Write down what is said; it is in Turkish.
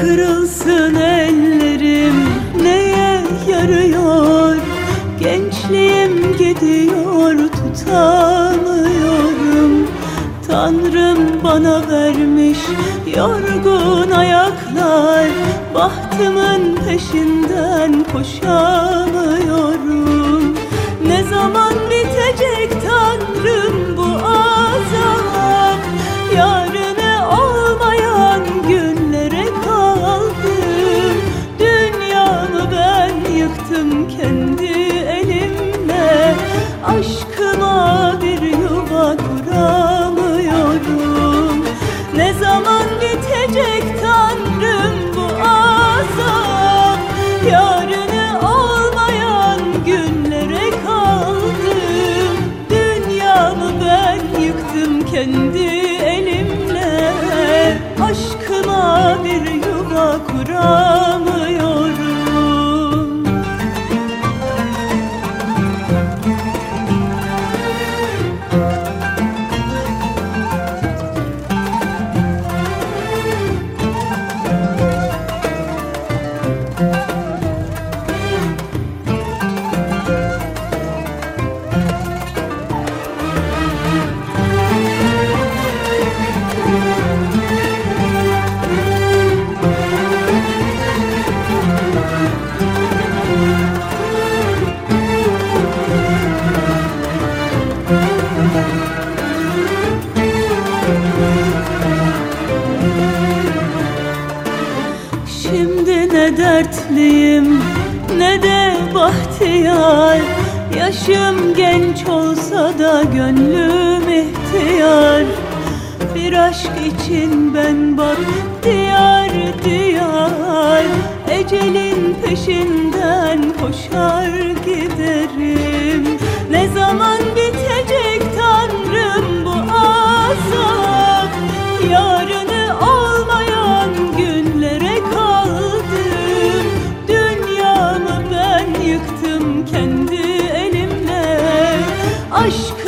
Kırılsın ellerim. Neye yarıyor? Gençliğim gidiyor tutamıyorum. Tanrım bana vermiş yorgun ayaklar. Bahtımın peşinden koşamıyorum. Ne zaman Aşkıma bir yuva kuramıyorum. Ne zaman bitecek Tanrım bu azap? Yarını olmayan günlere kaldım. Dünyamı ben yıktım kendi ne dertliyim ne de bahtiyar. Yaşım genç olsa da gönlüm ihtiyar. Bir aşk için ben bak diyar diyar. Ecelin peşinden koşar giderim aşk